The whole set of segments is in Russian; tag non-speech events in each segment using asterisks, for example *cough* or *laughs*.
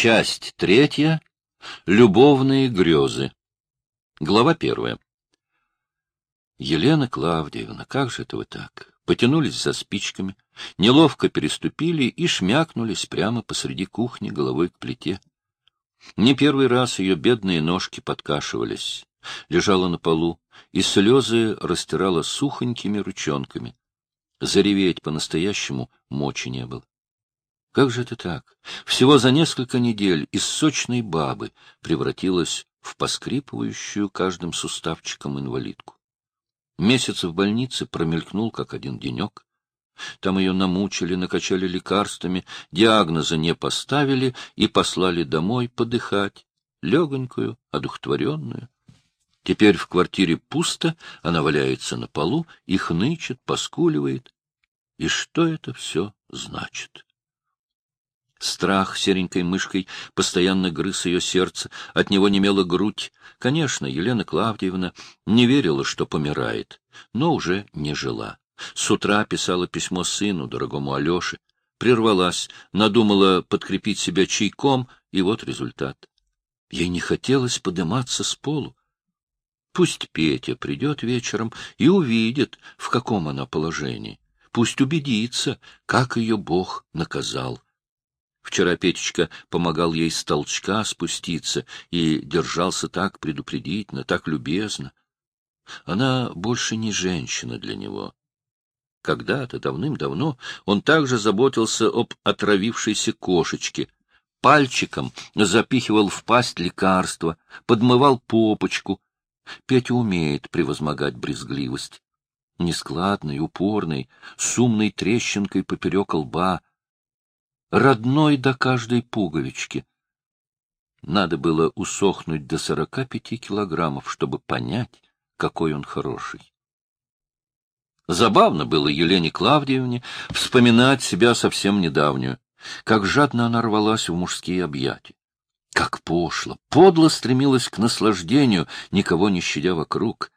Часть третья. Любовные грезы. Глава первая. Елена Клавдиевна, как же это вы так? Потянулись за спичками, неловко переступили и шмякнулись прямо посреди кухни головой к плите. Не первый раз ее бедные ножки подкашивались. Лежала на полу, и слезы растирала сухонькими ручонками. Зареветь по-настоящему мочи не было. Как же это так? Всего за несколько недель из сочной бабы превратилась в поскрипывающую каждым суставчиком инвалидку. Месяц в больнице промелькнул, как один денек. Там ее намучили, накачали лекарствами, диагноза не поставили и послали домой подыхать, легонькую, одухотворенную. Теперь в квартире пусто, она валяется на полу и хнычет, поскуливает. И что это все значит? Страх серенькой мышкой постоянно грыз ее сердце, от него немела грудь. Конечно, Елена Клавдиевна не верила, что помирает, но уже не жила. С утра писала письмо сыну, дорогому Алёше, прервалась, надумала подкрепить себя чайком, и вот результат. Ей не хотелось подниматься с полу. Пусть Петя придет вечером и увидит, в каком она положении. Пусть убедится, как ее Бог наказал. Вчера Петечка помогал ей с толчка спуститься и держался так предупредительно, так любезно. Она больше не женщина для него. Когда-то, давным-давно, он также заботился об отравившейся кошечке, пальчиком запихивал в пасть лекарства, подмывал попочку. Петя умеет превозмогать брезгливость. Нескладный, упорный, с умной трещинкой поперек лба — родной до каждой пуговички. Надо было усохнуть до сорока пяти килограммов, чтобы понять, какой он хороший. Забавно было Елене Клавдиевне вспоминать себя совсем недавнюю, как жадно она рвалась в мужские объятия. Как пошло, подло стремилась к наслаждению, никого не щадя вокруг.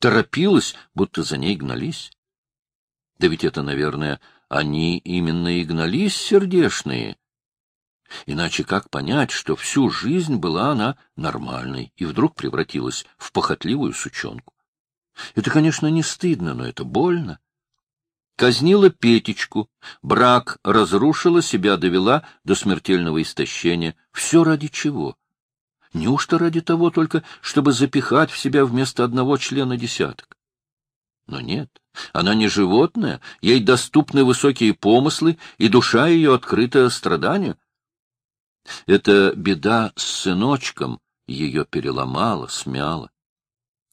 Торопилась, будто за ней гнались. Да ведь это, наверное, они именно и гнались сердешные. Иначе как понять, что всю жизнь была она нормальной и вдруг превратилась в похотливую сучонку? Это, конечно, не стыдно, но это больно. Казнила Петечку, брак разрушила, себя довела до смертельного истощения. Все ради чего? Неужто ради того только, чтобы запихать в себя вместо одного члена десяток? Но нет, она не животное, ей доступны высокие помыслы, и душа ее открыта страданию. Эта беда с сыночком ее переломала, смяла.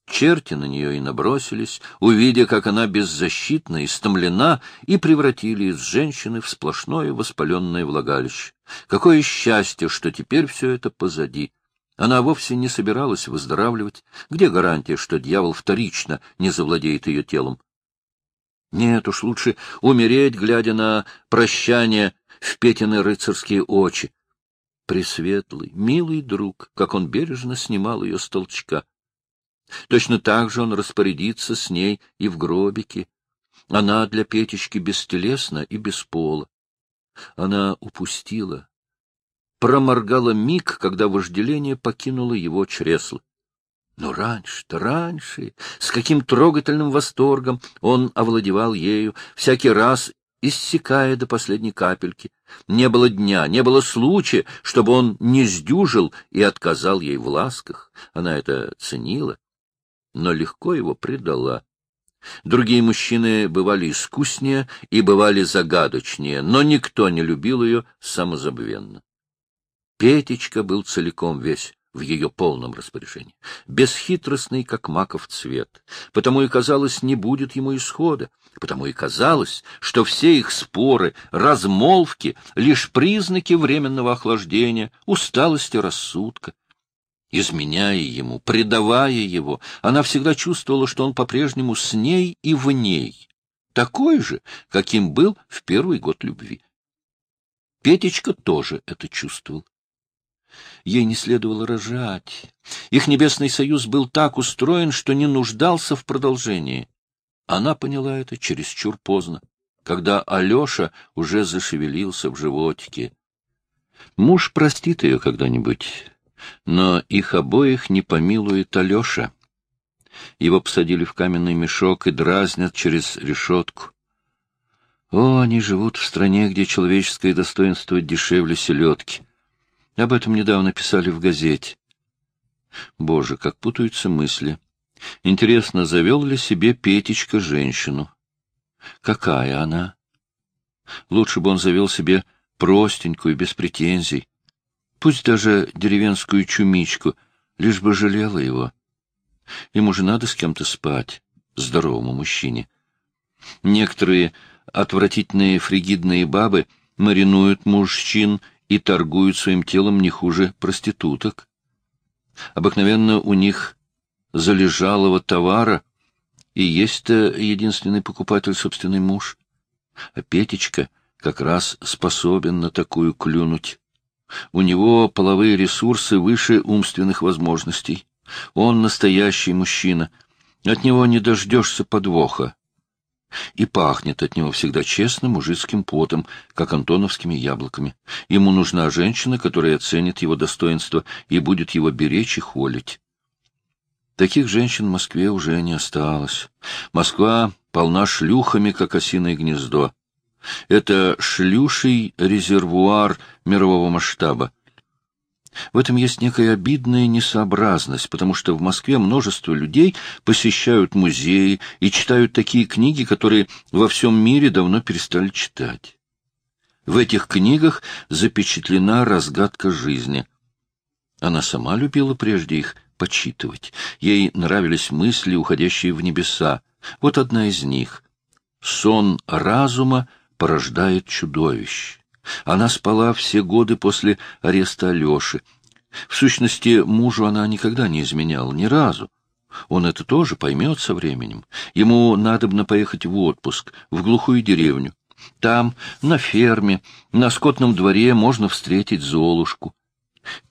Черти на нее и набросились, увидя, как она беззащитна и стомлена, и превратили из женщины в сплошное воспаленное влагалище. Какое счастье, что теперь все это позади. Она вовсе не собиралась выздоравливать. Где гарантия, что дьявол вторично не завладеет ее телом? Нет уж, лучше умереть, глядя на прощание в Петины рыцарские очи. Пресветлый, милый друг, как он бережно снимал ее с толчка. Точно так же он распорядится с ней и в гробике. Она для Петечки бестелесна и без пола. Она упустила проморгала миг, когда вожделение покинуло его чресло. Но раньше-то, раньше, с каким трогательным восторгом он овладевал ею, всякий раз иссякая до последней капельки. Не было дня, не было случая, чтобы он не сдюжил и отказал ей в ласках. Она это ценила, но легко его предала. Другие мужчины бывали искуснее и бывали загадочнее, но никто не любил ее самозабвенно. Петечка был целиком весь в ее полном распоряжении, бесхитростный, как маков цвет. Потому и казалось, не будет ему исхода, потому и казалось, что все их споры, размолвки — лишь признаки временного охлаждения, усталости рассудка. Изменяя ему, предавая его, она всегда чувствовала, что он по-прежнему с ней и в ней, такой же, каким был в первый год любви. Петечка тоже это чувствовал. Ей не следовало рожать. Их небесный союз был так устроен, что не нуждался в продолжении. Она поняла это чересчур поздно, когда Алеша уже зашевелился в животике. Муж простит ее когда-нибудь, но их обоих не помилует Алеша. Его посадили в каменный мешок и дразнят через решетку. О, они живут в стране, где человеческое достоинство дешевле селедки. Об этом недавно писали в газете. Боже, как путаются мысли. Интересно, завел ли себе Петечка женщину? Какая она? Лучше бы он завел себе простенькую, без претензий. Пусть даже деревенскую чумичку, лишь бы жалела его. Ему же надо с кем-то спать, здоровому мужчине. Некоторые отвратительные фригидные бабы маринуют мужчин и торгуют своим телом не хуже проституток. Обыкновенно у них залежалого товара, и есть-то единственный покупатель собственный муж. А Петечка как раз способен на такую клюнуть. У него половые ресурсы выше умственных возможностей. Он настоящий мужчина. От него не дождешься подвоха. И пахнет от него всегда честным мужицким потом, как антоновскими яблоками. Ему нужна женщина, которая оценит его достоинство и будет его беречь и холить. Таких женщин в Москве уже не осталось. Москва полна шлюхами, как осиное гнездо. Это шлюший резервуар мирового масштаба. В этом есть некая обидная несообразность, потому что в Москве множество людей посещают музеи и читают такие книги, которые во всем мире давно перестали читать. В этих книгах запечатлена разгадка жизни. Она сама любила прежде их почитывать. Ей нравились мысли, уходящие в небеса. Вот одна из них. «Сон разума порождает чудовищ». Она спала все годы после ареста Алеши. В сущности, мужу она никогда не изменяла, ни разу. Он это тоже поймет со временем. Ему надобно поехать в отпуск, в глухую деревню. Там, на ферме, на скотном дворе можно встретить Золушку.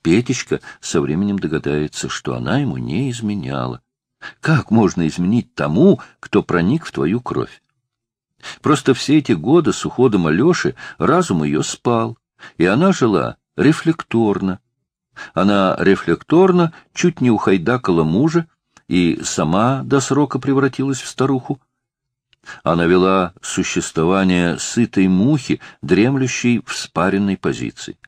Петечка со временем догадается, что она ему не изменяла. Как можно изменить тому, кто проник в твою кровь? Просто все эти годы с уходом Алеши разум ее спал, и она жила рефлекторно. Она рефлекторно чуть не ухайдакала мужа и сама до срока превратилась в старуху. Она вела существование сытой мухи, дремлющей в спаренной позиции.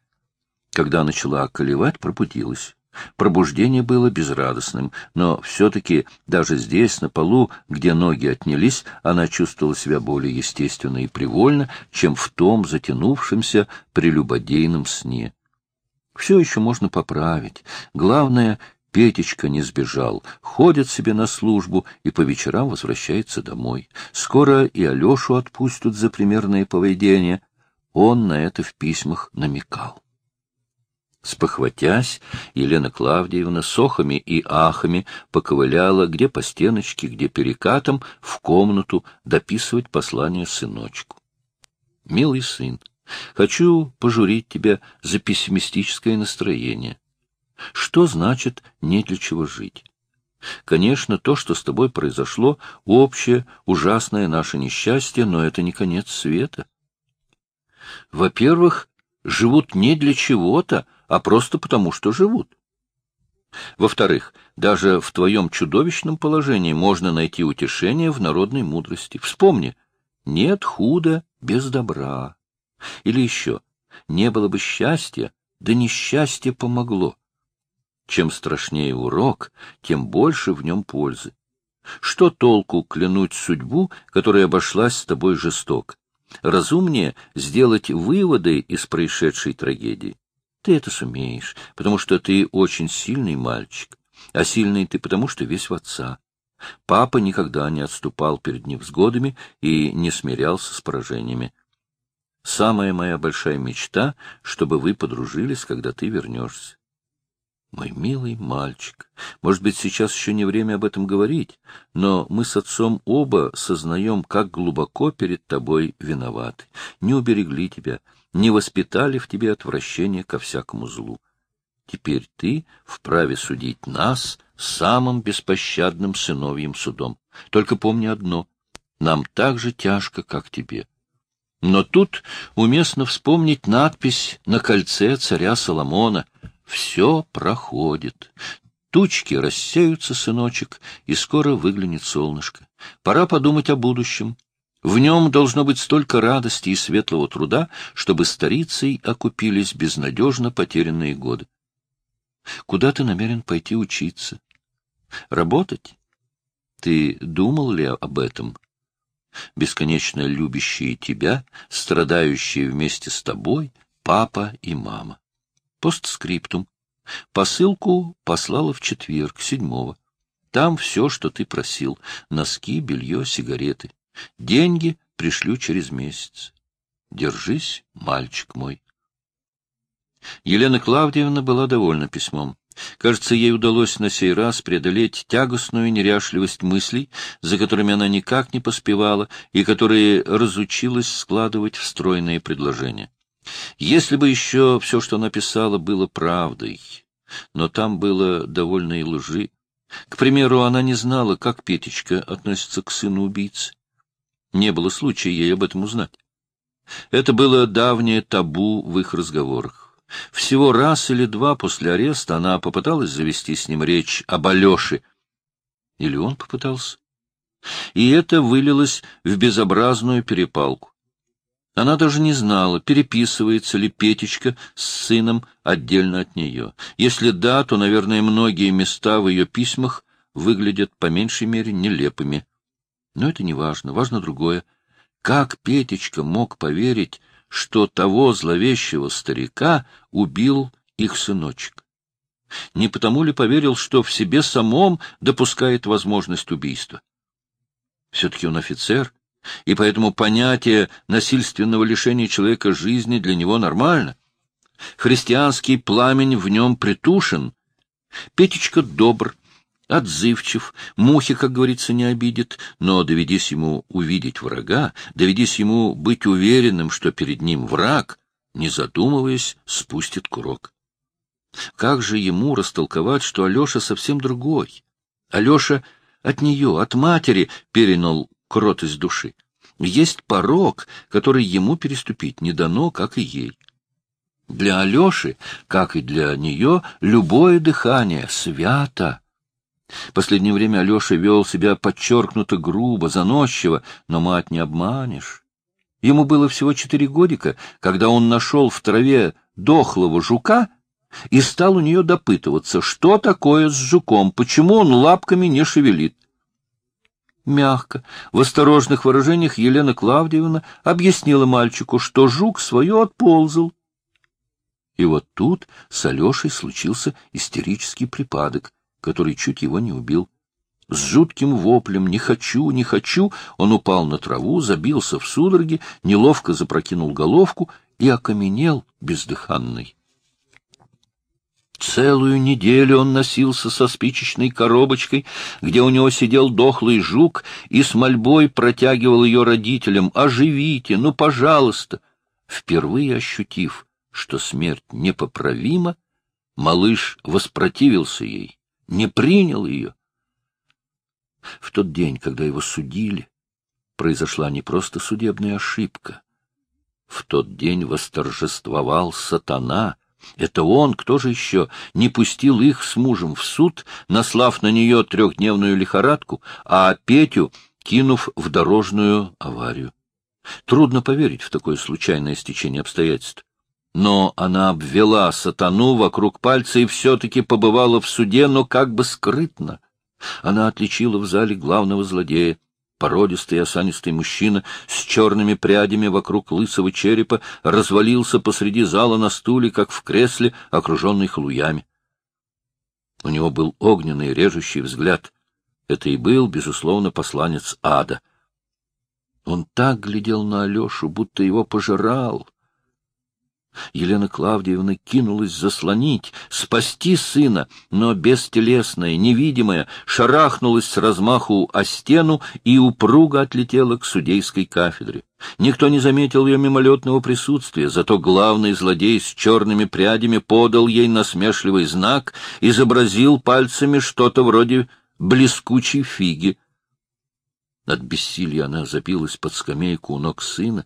Когда начала околевать, пробудилась. Пробуждение было безрадостным, но все-таки даже здесь, на полу, где ноги отнялись, она чувствовала себя более естественно и привольно, чем в том затянувшемся прелюбодейном сне. Все еще можно поправить. Главное, Петечка не сбежал, ходит себе на службу и по вечерам возвращается домой. Скоро и Алешу отпустят за примерное поведение. Он на это в письмах намекал. Спохватясь, Елена Клавдиевна с охами и ахами поковыляла где по стеночке, где перекатом, в комнату дописывать послание сыночку. «Милый сын, хочу пожурить тебя за пессимистическое настроение. Что значит «не для чего жить»? Конечно, то, что с тобой произошло, общее, ужасное наше несчастье, но это не конец света. Во-первых, живут не для чего-то, а просто потому, что живут. Во-вторых, даже в твоем чудовищном положении можно найти утешение в народной мудрости. Вспомни, нет худа без добра. Или еще, не было бы счастья, да несчастье помогло. Чем страшнее урок, тем больше в нем пользы. Что толку клянуть судьбу, которая обошлась с тобой жестоко? Разумнее сделать выводы из происшедшей трагедии. Ты это сумеешь, потому что ты очень сильный мальчик, а сильный ты потому, что весь в отца. Папа никогда не отступал перед невзгодами и не смирялся с поражениями. Самая моя большая мечта, чтобы вы подружились, когда ты вернешься. Мой милый мальчик, может быть, сейчас еще не время об этом говорить, но мы с отцом оба сознаем, как глубоко перед тобой виноваты. Не уберегли тебя, не воспитали в тебе отвращение ко всякому злу. Теперь ты вправе судить нас самым беспощадным сыновьим судом. Только помни одно — нам так же тяжко, как тебе. Но тут уместно вспомнить надпись на кольце царя Соломона «Все проходит». Тучки рассеются, сыночек, и скоро выглянет солнышко. Пора подумать о будущем. В нем должно быть столько радости и светлого труда, чтобы старицей окупились безнадежно потерянные годы. Куда ты намерен пойти учиться? Работать? Ты думал ли об этом? Бесконечно любящие тебя, страдающие вместе с тобой, папа и мама. Постскриптум. Посылку послала в четверг, седьмого. Там все, что ты просил. Носки, белье, сигареты. Деньги пришлю через месяц. Держись, мальчик мой. Елена Клавдиевна была довольна письмом. Кажется, ей удалось на сей раз преодолеть тягостную неряшливость мыслей, за которыми она никак не поспевала и которые разучилась складывать в стройные предложения. Если бы еще все, что написала, было правдой, но там было довольно и лжи. К примеру, она не знала, как Петечка относится к сыну убийцы. Не было случая ей об этом узнать. Это было давнее табу в их разговорах. Всего раз или два после ареста она попыталась завести с ним речь об Алёше. Или он попытался. И это вылилось в безобразную перепалку. Она даже не знала, переписывается ли Петечка с сыном отдельно от нее. Если да, то, наверное, многие места в ее письмах выглядят по меньшей мере нелепыми. Но это не важно, важно другое. Как Петечка мог поверить, что того зловещего старика убил их сыночек? Не потому ли поверил, что в себе самом допускает возможность убийства? Все-таки он офицер, и поэтому понятие насильственного лишения человека жизни для него нормально. Христианский пламень в нем притушен. Петечка добр, отзывчив, мухи, как говорится, не обидит, но доведись ему увидеть врага, доведись ему быть уверенным, что перед ним враг, не задумываясь, спустит курок. Как же ему растолковать, что Алеша совсем другой? Алеша от нее, от матери, перенял кротость души. Есть порог, который ему переступить не дано, как и ей. Для Алеши, как и для нее, любое дыхание свято. Последнее время Алеша вел себя подчеркнуто грубо, заносчиво, но мать не обманешь. Ему было всего четыре годика, когда он нашел в траве дохлого жука и стал у нее допытываться, что такое с жуком, почему он лапками не шевелит. Мягко, в осторожных выражениях Елена Клавдиевна объяснила мальчику, что жук свое отползал. И вот тут с Алешей случился истерический припадок, который чуть его не убил. С жутким воплем «не хочу, не хочу» он упал на траву, забился в судороге, неловко запрокинул головку и окаменел бездыханный. Целую неделю он носился со спичечной коробочкой, где у него сидел дохлый жук, и с мольбой протягивал ее родителям «Оживите, ну, пожалуйста!» Впервые ощутив, что смерть непоправима, малыш воспротивился ей, не принял ее. В тот день, когда его судили, произошла не просто судебная ошибка. В тот день восторжествовал сатана — это он, кто же еще, не пустил их с мужем в суд, наслав на нее трехдневную лихорадку, а Петю кинув в дорожную аварию. Трудно поверить в такое случайное стечение обстоятельств. Но она обвела сатану вокруг пальца и все-таки побывала в суде, но как бы скрытно. Она отличила в зале главного злодея. Породистый осанистый мужчина с черными прядями вокруг лысого черепа развалился посреди зала на стуле, как в кресле, окруженный халуями. У него был огненный режущий взгляд. Это и был, безусловно, посланец ада. Он так глядел на Алешу, будто его пожирал. Елена Клавдиевна кинулась заслонить, спасти сына, но бестелесная, невидимая, шарахнулась с размаху о стену и упруго отлетела к судейской кафедре. Никто не заметил ее мимолетного присутствия, зато главный злодей с черными прядями подал ей насмешливый знак, изобразил пальцами что-то вроде блескучей фиги. От бессилия она забилась под скамейку у ног сына,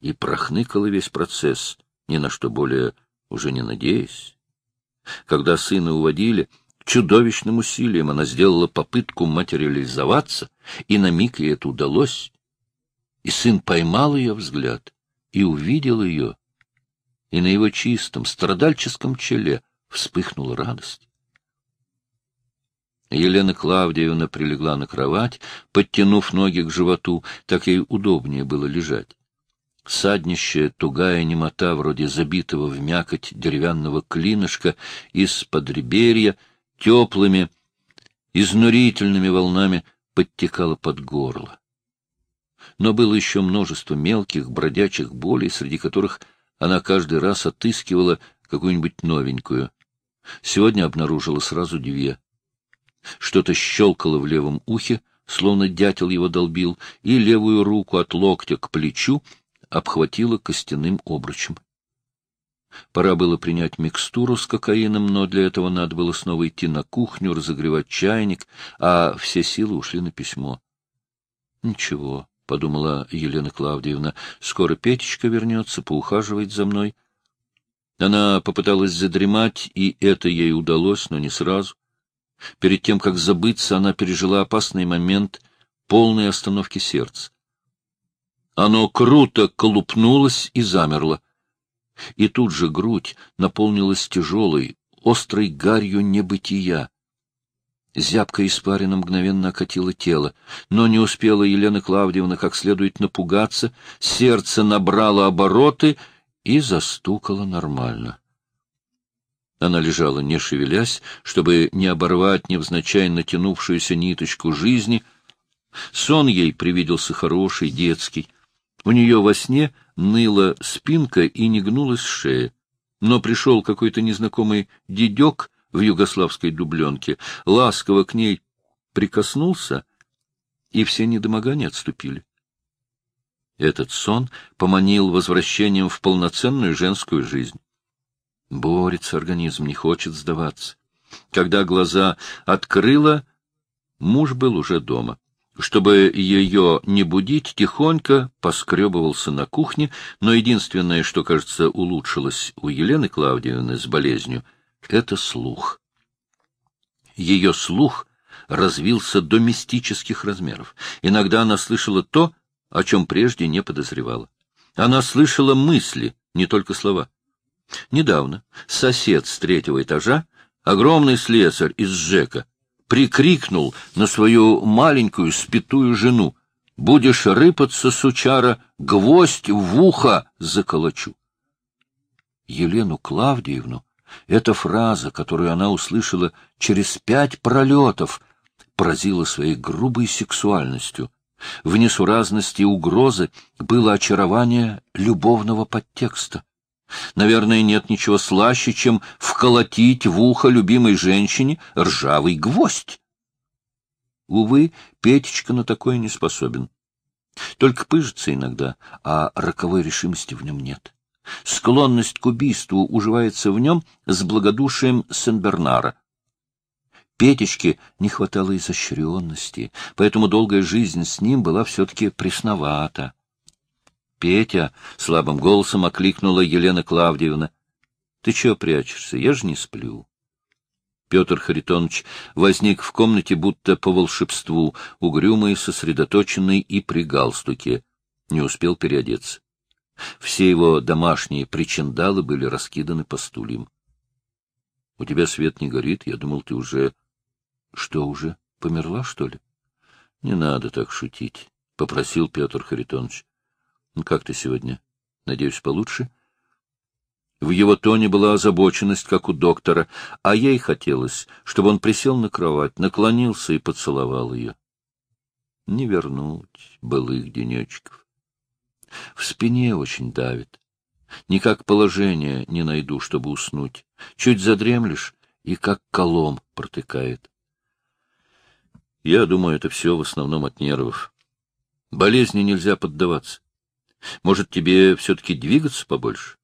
и прохныкала весь процесс, ни на что более уже не надеясь. Когда сына уводили, чудовищным усилием она сделала попытку материализоваться, и на миг ей это удалось. И сын поймал ее взгляд и увидел ее, и на его чистом, страдальческом челе вспыхнула радость. Елена Клавдиевна прилегла на кровать, подтянув ноги к животу, так ей удобнее было лежать. Саднищая тугая немота, вроде забитого в мякоть деревянного клинышка, из-под реберья, теплыми, изнурительными волнами подтекала под горло. Но было еще множество мелких, бродячих болей, среди которых она каждый раз отыскивала какую-нибудь новенькую. Сегодня обнаружила сразу две. Что-то щелкало в левом ухе, словно дятел его долбил, и левую руку от локтя к плечу обхватила костяным обручем. Пора было принять микстуру с кокаином, но для этого надо было снова идти на кухню, разогревать чайник, а все силы ушли на письмо. — Ничего, — подумала Елена Клавдиевна, — скоро Петечка вернется, поухаживает за мной. Она попыталась задремать, и это ей удалось, но не сразу. Перед тем, как забыться, она пережила опасный момент полной остановки сердца. Оно круто колупнулось и замерло. И тут же грудь наполнилась тяжелой, острой гарью небытия. Зябка испарина мгновенно окатила тело, но не успела Елена Клавдиевна как следует напугаться, сердце набрало обороты и застукало нормально. Она лежала, не шевелясь, чтобы не оборвать невзначай натянувшуюся ниточку жизни. Сон ей привиделся хороший, детский. У нее во сне ныла спинка и не гнулась шея. Но пришел какой-то незнакомый дедек в югославской дубленке, ласково к ней прикоснулся, и все недомогания отступили. Этот сон поманил возвращением в полноценную женскую жизнь. Борется организм, не хочет сдаваться. Когда глаза открыла, муж был уже дома. Чтобы ее не будить, тихонько поскребывался на кухне, но единственное, что, кажется, улучшилось у Елены Клавдиевны с болезнью, — это слух. Ее слух развился до мистических размеров. Иногда она слышала то, о чем прежде не подозревала. Она слышала мысли, не только слова. Недавно сосед с третьего этажа, огромный слесарь из ЖЭКа, прикрикнул на свою маленькую спитую жену «Будешь рыпаться, сучара, гвоздь в ухо заколочу». Елену Клавдиевну эта фраза, которую она услышала через пять пролетов, поразила своей грубой сексуальностью. В несуразности угрозы было очарование любовного подтекста. Наверное, нет ничего слаще, чем вколотить в ухо любимой женщине ржавый гвоздь. Увы, Петечка на такое не способен. Только пыжится иногда, а роковой решимости в нем нет. Склонность к убийству уживается в нем с благодушием Сен-Бернара. Петечке не хватало изощренности, поэтому долгая жизнь с ним была все-таки пресновата. Петя, — слабым голосом окликнула Елена Клавдиевна. — Ты чего прячешься? Я же не сплю. Петр Харитонович возник в комнате будто по волшебству, угрюмый, сосредоточенный и при галстуке. Не успел переодеться. Все его домашние причиндалы были раскиданы по стульям. — У тебя свет не горит, я думал, ты уже... — Что уже? Померла, что ли? — Не надо так шутить, — попросил Петр Харитонович. Ну, — Как ты сегодня? Надеюсь, получше? В его тоне была озабоченность, как у доктора, а ей хотелось, чтобы он присел на кровать, наклонился и поцеловал ее. Не вернуть былых денечков. В спине очень давит. Никак положение не найду, чтобы уснуть. Чуть задремлешь, и как колом протыкает. Я думаю, это все в основном от нервов. Болезни нельзя поддаваться. Может, тебе все-таки двигаться побольше?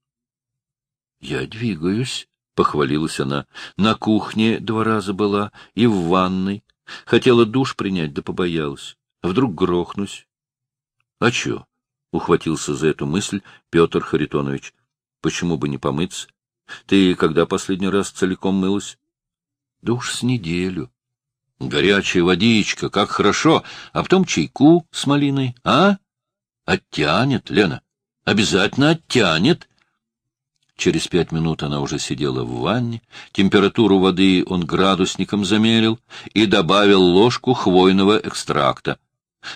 — Я двигаюсь, — похвалилась она. На кухне два раза была и в ванной. Хотела душ принять, да побоялась. Вдруг грохнусь. — А че? ухватился за эту мысль Петр Харитонович. — Почему бы не помыться? Ты когда последний раз целиком мылась? — Да уж с неделю. — Горячая водичка, как хорошо, а потом чайку с малиной, а? Оттянет, Лена, обязательно оттянет. Через пять минут она уже сидела в ванне, температуру воды он градусником замерил и добавил ложку хвойного экстракта.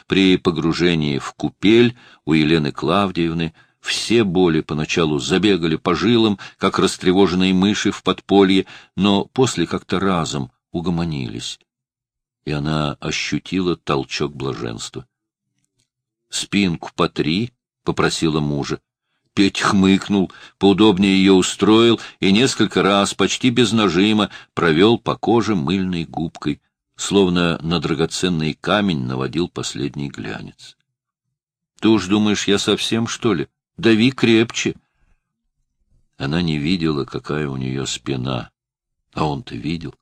При погружении в купель у Елены Клавдиевны все боли поначалу забегали по жилам, как растревоженные мыши в подполье, но после как-то разом угомонились, и она ощутила толчок блаженства. — Спинку по три, — попросила мужа. Петь хмыкнул, поудобнее ее устроил и несколько раз, почти без нажима, провел по коже мыльной губкой, словно на драгоценный камень наводил последний глянец. — Ты уж думаешь, я совсем, что ли? Дави крепче. Она не видела, какая у нее спина, а он-то видел.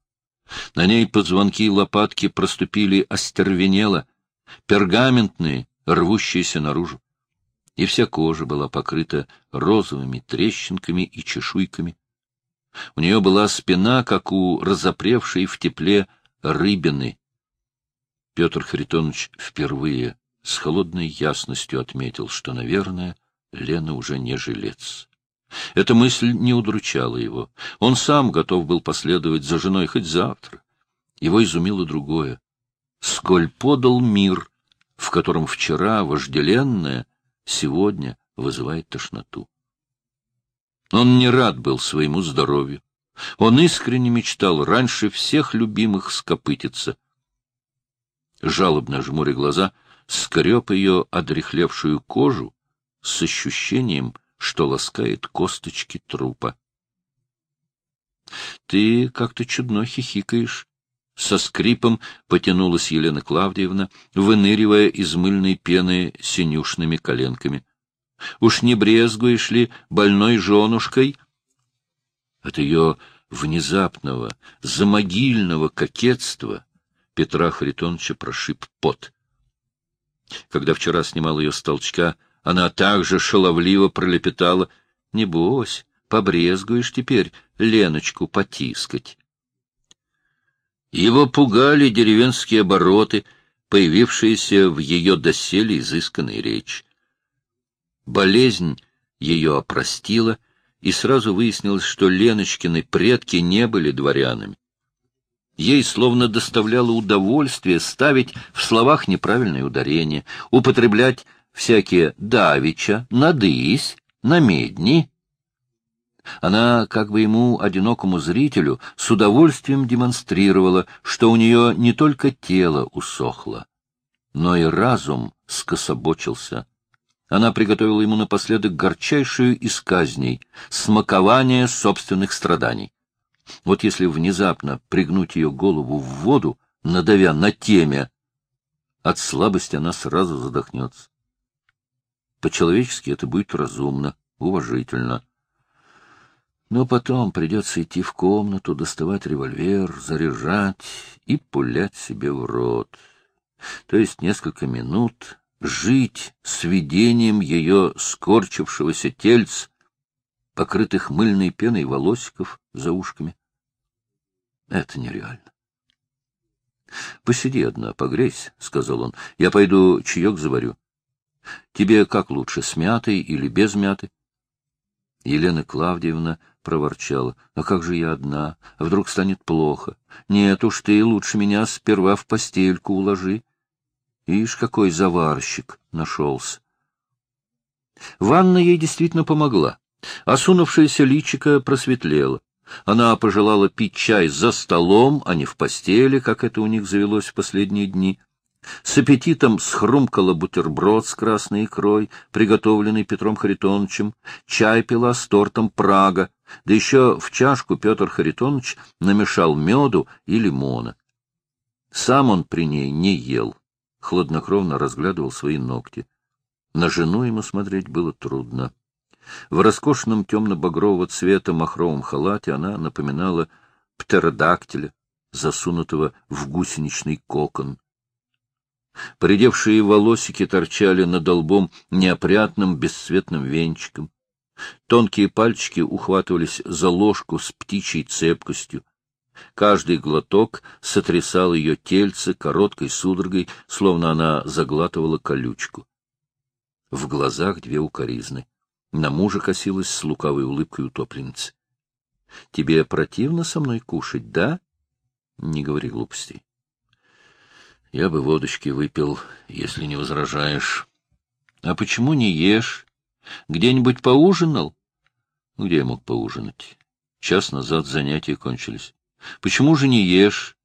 На ней позвонки и лопатки проступили остервенело, пергаментные, рвущиеся наружу и вся кожа была покрыта розовыми трещинками и чешуйками. У нее была спина, как у разопревшей в тепле рыбины. Петр Харитонович впервые с холодной ясностью отметил, что, наверное, Лена уже не жилец. Эта мысль не удручала его. Он сам готов был последовать за женой хоть завтра. Его изумило другое. Сколь подал мир, в котором вчера вожделенная сегодня вызывает тошноту. Он не рад был своему здоровью. Он искренне мечтал раньше всех любимых скопытиться. Жалобно жмуря глаза, скреб ее одрехлевшую кожу с ощущением, что ласкает косточки трупа. — Ты как-то чудно хихикаешь. Со скрипом потянулась Елена Клавдиевна, выныривая из мыльной пены синюшными коленками. — Уж не брезгуешь ли больной женушкой? От ее внезапного, замогильного кокетства Петра Харитоновича прошиб пот. Когда вчера снимал ее с толчка, она также шаловливо пролепетала. — Небось, побрезгуешь теперь Леночку потискать. Его пугали деревенские обороты, появившиеся в ее доселе изысканной речи. Болезнь ее опростила, и сразу выяснилось, что Леночкины предки не были дворянами. Ей словно доставляло удовольствие ставить в словах неправильные ударения, употреблять всякие «давича», «надысь», «намедни», она, как бы ему, одинокому зрителю, с удовольствием демонстрировала, что у нее не только тело усохло, но и разум скособочился. Она приготовила ему напоследок горчайшую из казней — смакование собственных страданий. Вот если внезапно пригнуть ее голову в воду, надавя на темя, от слабости она сразу задохнется. По-человечески это будет разумно, уважительно. Но потом придется идти в комнату, доставать револьвер, заряжать и пулять себе в рот. То есть несколько минут жить с видением ее скорчившегося тельц, покрытых мыльной пеной волосиков за ушками. Это нереально. — Посиди одна, погрейся, — сказал он. — Я пойду чаек заварю. Тебе как лучше, с мятой или без мяты? Елена Клавдиевна проворчала. — А как же я одна? Вдруг станет плохо? Нет уж, ты лучше меня сперва в постельку уложи. Ишь, какой заварщик нашелся. Ванна ей действительно помогла. Осунувшееся личико просветлело. Она пожелала пить чай за столом, а не в постели, как это у них завелось в последние дни. С аппетитом схрумкала бутерброд с красной икрой, приготовленный Петром Харитоновичем, чай пила с тортом Прага, да еще в чашку Петр Харитонович намешал меду и лимона. Сам он при ней не ел, хладнокровно разглядывал свои ногти. На жену ему смотреть было трудно. В роскошном темно-багрового цвета махровом халате она напоминала птеродактиля, засунутого в гусеничный кокон. Поредевшие волосики торчали над лбом неопрятным бесцветным венчиком. Тонкие пальчики ухватывались за ложку с птичьей цепкостью. Каждый глоток сотрясал ее тельце короткой судорогой, словно она заглатывала колючку. В глазах две укоризны. На мужа косилась с лукавой улыбкой утопленницы. — Тебе противно со мной кушать, да? — Не говори глупостей. — Я бы водочки выпил, если не возражаешь. — А почему не ешь? Где-нибудь поужинал? — Где я мог поужинать? Час назад занятия кончились. — Почему же не ешь?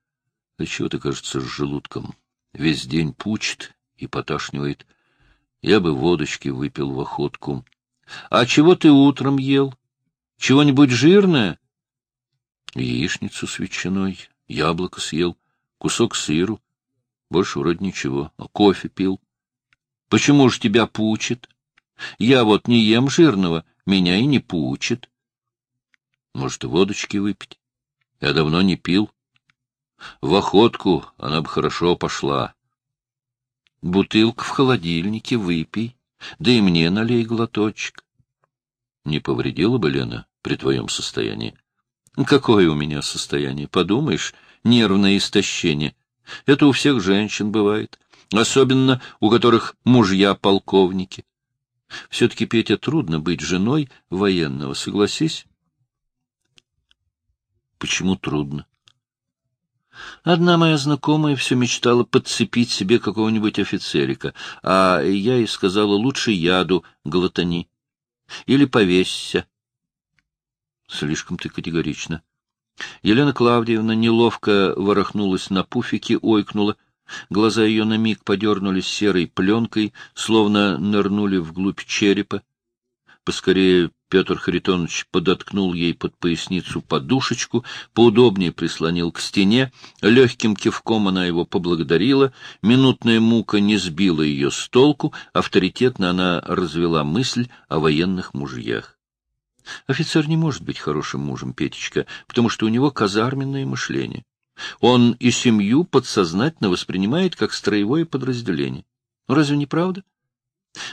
— Да чего ты, кажется, с желудком? Весь день пучит и поташнивает. Я бы водочки выпил в охотку. — А чего ты утром ел? Чего-нибудь жирное? — Яичницу с ветчиной, яблоко съел, кусок сыру. Больше вроде ничего. А кофе пил. — Почему же тебя пучит? Я вот не ем жирного, меня и не пучит. Может, водочки выпить? Я давно не пил. В охотку она бы хорошо пошла. Бутылка в холодильнике, выпей. Да и мне налей глоточек. Не повредила бы, Лена, при твоем состоянии? Какое у меня состояние? Подумаешь, нервное истощение. Это у всех женщин бывает, особенно у которых мужья полковники. Все-таки, Петя, трудно быть женой военного, согласись? Почему трудно? Одна моя знакомая все мечтала подцепить себе какого-нибудь офицерика, а я ей сказала, лучше яду глотани. Или повесься. Слишком ты категорично. Елена Клавдиевна неловко ворохнулась на пуфике, ойкнула. Глаза ее на миг подернулись серой пленкой, словно нырнули вглубь черепа. Поскорее Петр Харитонович подоткнул ей под поясницу подушечку, поудобнее прислонил к стене, легким кивком она его поблагодарила, минутная мука не сбила ее с толку, авторитетно она развела мысль о военных мужьях. Офицер не может быть хорошим мужем, Петечка, потому что у него казарменное мышление. Он и семью подсознательно воспринимает как строевое подразделение. Разве не правда?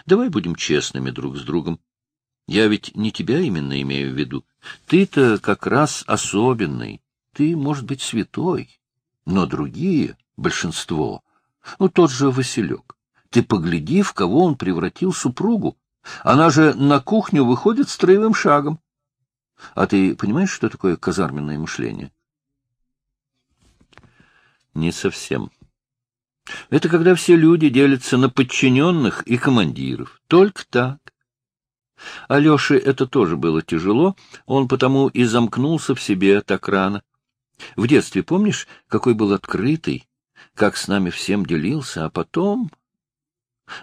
Давай будем честными друг с другом. Я ведь не тебя именно имею в виду. Ты-то как раз особенный. Ты, может быть, святой. Но другие, большинство, ну, тот же Василек. Ты погляди, в кого он превратил супругу. Она же на кухню выходит строевым шагом. А ты понимаешь, что такое казарменное мышление? Не совсем. Это когда все люди делятся на подчиненных и командиров. Только так. Алёше это тоже было тяжело, он потому и замкнулся в себе так рано. В детстве помнишь, какой был открытый, как с нами всем делился, а потом...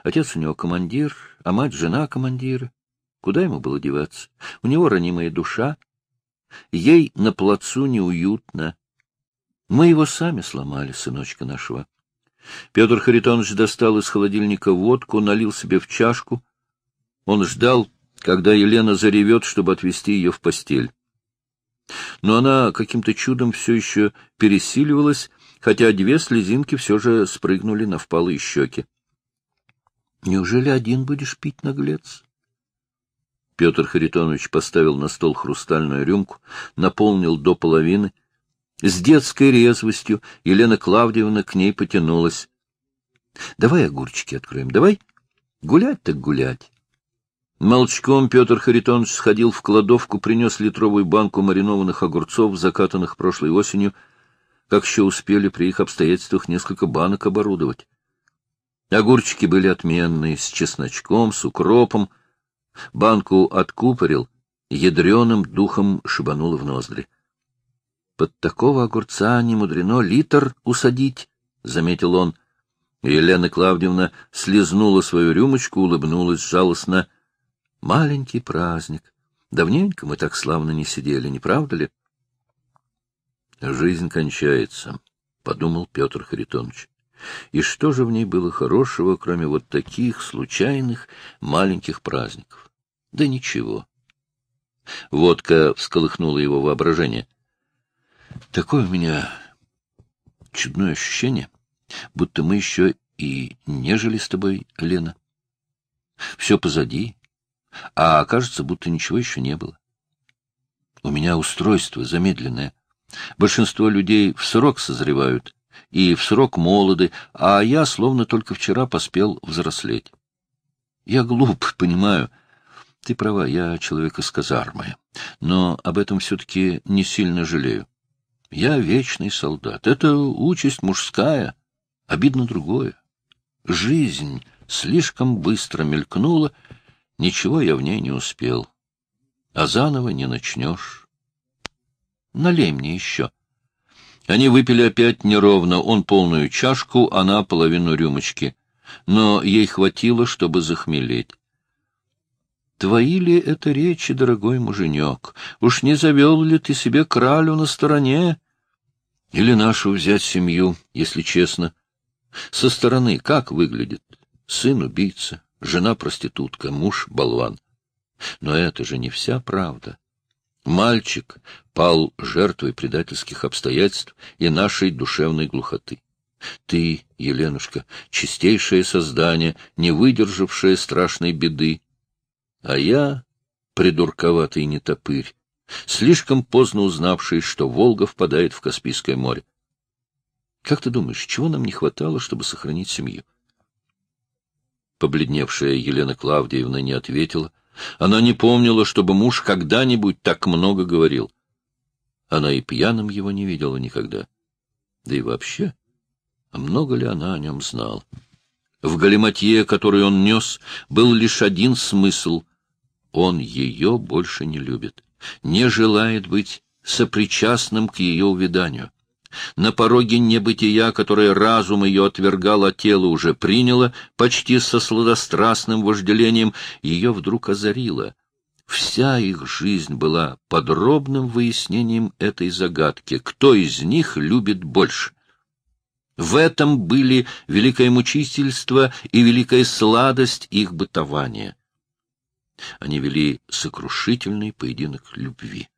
Отец у него командир, а мать — жена командира. Куда ему было деваться? У него ранимая душа. Ей на плацу неуютно. Мы его сами сломали, сыночка нашего. Петр Харитонович достал из холодильника водку, налил себе в чашку. Он ждал, когда Елена заревет, чтобы отвезти ее в постель. Но она каким-то чудом все еще пересиливалась, хотя две слезинки все же спрыгнули на впалые щеки. — Неужели один будешь пить, наглец? Петр Харитонович поставил на стол хрустальную рюмку, наполнил до половины. С детской резвостью Елена Клавдиевна к ней потянулась. — Давай огурчики откроем, давай. Гулять так гулять. Молчком Петр Харитонович сходил в кладовку, принес литровую банку маринованных огурцов, закатанных прошлой осенью, как еще успели при их обстоятельствах несколько банок оборудовать. Огурчики были отменные, с чесночком, с укропом. Банку откупорил, ядреным духом шибануло в ноздри. — Под такого огурца не мудрено литр усадить, — заметил он. Елена Клавдевна слезнула свою рюмочку, улыбнулась жалостно — Маленький праздник. Давненько мы так славно не сидели, не правда ли? Жизнь кончается, — подумал Петр Харитонович. И что же в ней было хорошего, кроме вот таких случайных маленьких праздников? Да ничего. Водка всколыхнула его воображение. Такое у меня чудное ощущение. будто мы еще и не жили с тобой, Лена. Все позади, а кажется, будто ничего еще не было. У меня устройство замедленное. Большинство людей в срок созревают и в срок молоды, а я словно только вчера поспел взрослеть. Я глуп, *laughs* понимаю. Ты права, я человек из казармы, но об этом все-таки не сильно жалею. Я вечный солдат. Это участь мужская. Обидно другое. Жизнь слишком быстро мелькнула, ничего я в ней не успел. А заново не начнешь. Налей мне еще. Они выпили опять неровно, он полную чашку, она половину рюмочки. Но ей хватило, чтобы захмелеть. Твои ли это речи, дорогой муженек? Уж не завел ли ты себе кралю на стороне? Или нашу взять семью, если честно? Со стороны как выглядит? Сын убийца, жена проститутка, муж болван. Но это же не вся правда. Мальчик пал жертвой предательских обстоятельств и нашей душевной глухоты. Ты, Еленушка, чистейшее создание, не выдержавшее страшной беды. А я, придурковатый нетопырь, слишком поздно узнавший, что Волга впадает в Каспийское море. Как ты думаешь, чего нам не хватало, чтобы сохранить семью? Побледневшая Елена Клавдиевна не ответила. Она не помнила, чтобы муж когда-нибудь так много говорил. Она и пьяным его не видела никогда. Да и вообще, много ли она о нем знала? В галиматье, который он нес, был лишь один смысл — он ее больше не любит, не желает быть сопричастным к ее увяданию. На пороге небытия, которое разум ее отвергал, а тело уже приняло, почти со сладострастным вожделением, ее вдруг озарило. Вся их жизнь была подробным выяснением этой загадки, кто из них любит больше. В этом были великое мучительство и великая сладость их бытования. Они вели сокрушительный поединок любви.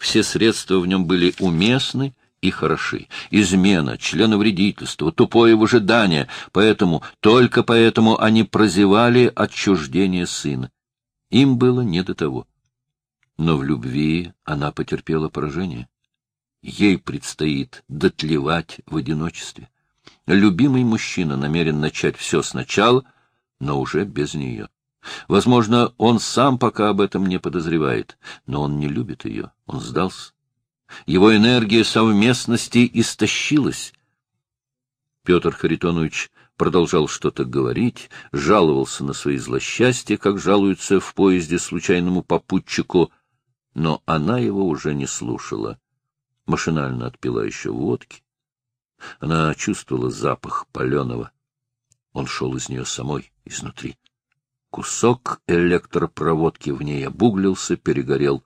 Все средства в нем были уместны и хороши. Измена, членовредительство, тупое выжидание. Поэтому, только поэтому они прозевали отчуждение сына. Им было не до того. Но в любви она потерпела поражение. Ей предстоит дотлевать в одиночестве. Любимый мужчина намерен начать все сначала, но уже без нее. Возможно, он сам пока об этом не подозревает, но он не любит ее, он сдался. Его энергия совместности истощилась. Петр Харитонович продолжал что-то говорить, жаловался на свои злосчастья, как жалуются в поезде случайному попутчику, но она его уже не слушала. Машинально отпила еще водки. Она чувствовала запах паленого. Он шел из нее самой, изнутри. Кусок электропроводки в ней обуглился, перегорел.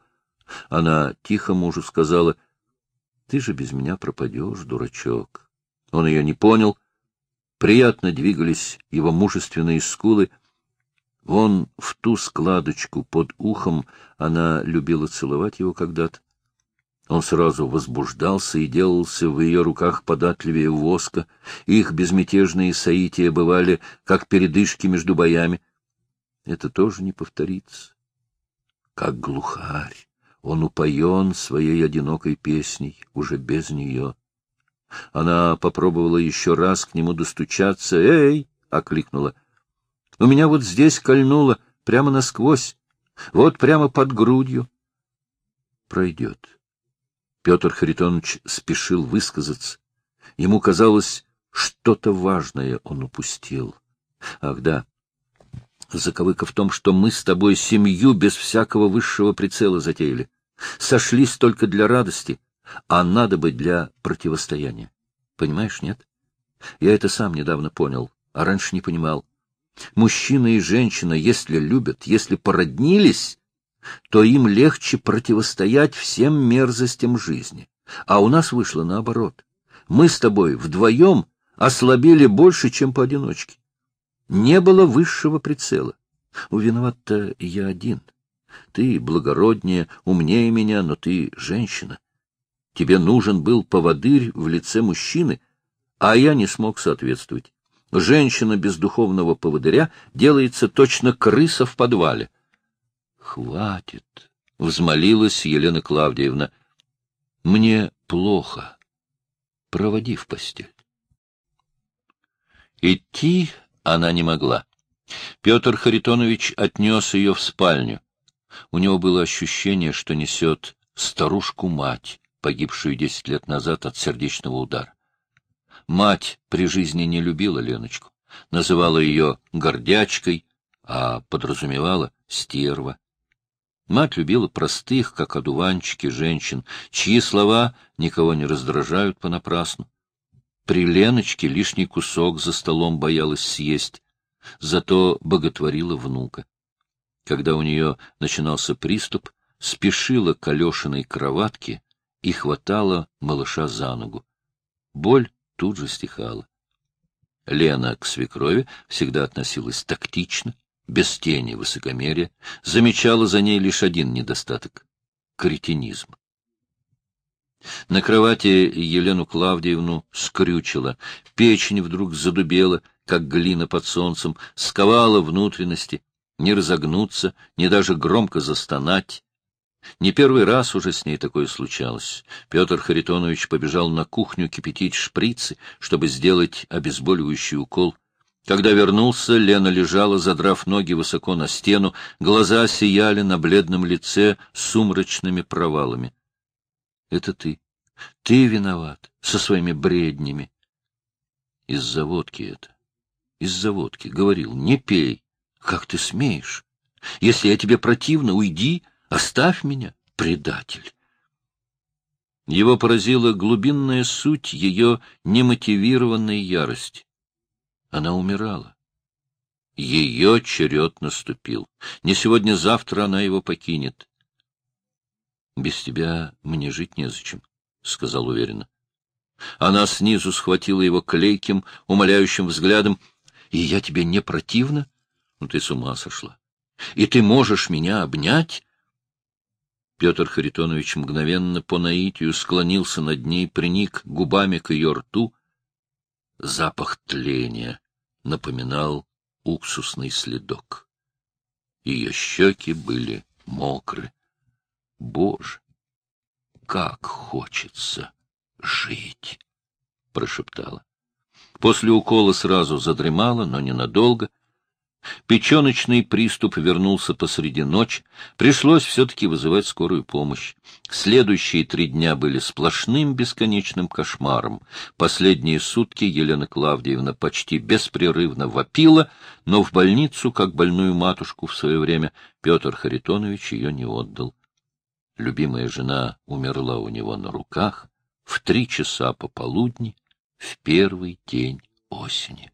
Она тихо мужу сказала, — Ты же без меня пропадешь, дурачок. Он ее не понял. Приятно двигались его мужественные скулы. Вон в ту складочку под ухом она любила целовать его когда-то. Он сразу возбуждался и делался в ее руках податливее воска. Их безмятежные соития бывали, как передышки между боями. Это тоже не повторится. Как глухарь, он упоен своей одинокой песней, уже без нее. Она попробовала еще раз к нему достучаться. «Эй!» — окликнула. «У меня вот здесь кольнуло, прямо насквозь, вот прямо под грудью». «Пройдет». Петр Харитонович спешил высказаться. Ему казалось, что-то важное он упустил. Ах да, Заковыка в том, что мы с тобой семью без всякого высшего прицела затеяли. Сошлись только для радости, а надо бы для противостояния. Понимаешь, нет? Я это сам недавно понял, а раньше не понимал. Мужчина и женщина, если любят, если породнились, то им легче противостоять всем мерзостям жизни. А у нас вышло наоборот. Мы с тобой вдвоем ослабели больше, чем поодиночке. Не было высшего прицела. Виноват-то я один. Ты благороднее, умнее меня, но ты женщина. Тебе нужен был поводырь в лице мужчины, а я не смог соответствовать. Женщина без духовного поводыря делается точно крыса в подвале. — Хватит, — взмолилась Елена Клавдиевна. — Мне плохо. Проводи в постель. Идти она не могла. Петр Харитонович отнес ее в спальню. У него было ощущение, что несет старушку-мать, погибшую десять лет назад от сердечного удара. Мать при жизни не любила Леночку, называла ее гордячкой, а подразумевала стерва. Мать любила простых, как одуванчики, женщин, чьи слова никого не раздражают понапрасну. При Леночке лишний кусок за столом боялась съесть, зато боготворила внука. Когда у нее начинался приступ, спешила к Алешиной кроватке и хватала малыша за ногу. Боль тут же стихала. Лена к свекрови всегда относилась тактично, без тени высокомерия, замечала за ней лишь один недостаток — кретинизм. На кровати Елену Клавдиевну скрючила, печень вдруг задубела, как глина под солнцем, сковала внутренности, не разогнуться, не даже громко застонать. Не первый раз уже с ней такое случалось. Петр Харитонович побежал на кухню кипятить шприцы, чтобы сделать обезболивающий укол. Когда вернулся, Лена лежала, задрав ноги высоко на стену, глаза сияли на бледном лице сумрачными провалами. — Это ты. Ты виноват со своими бреднями. Из-за водки это. Из-за водки. Говорил, не пей. Как ты смеешь? Если я тебе противно, уйди, оставь меня, предатель. Его поразила глубинная суть ее немотивированной ярости. Она умирала. Ее черед наступил. Не сегодня-завтра она его покинет. Без тебя мне жить незачем, — сказал уверенно. Она снизу схватила его клейким, умоляющим взглядом. — И я тебе не противна? Ну, ты с ума сошла. И ты можешь меня обнять? Петр Харитонович мгновенно по наитию склонился над ней, приник губами к ее рту. Запах тления напоминал уксусный следок. Ее щеки были мокры. Боже, как хочется жить! — прошептала. После укола сразу задремала, но ненадолго. Печеночный приступ вернулся посреди ночи. Пришлось все-таки вызывать скорую помощь. Следующие три дня были сплошным бесконечным кошмаром. Последние сутки Елена Клавдиевна почти беспрерывно вопила, но в больницу, как больную матушку в свое время, Петр Харитонович ее не отдал. Любимая жена умерла у него на руках в три часа пополудни в первый день осени.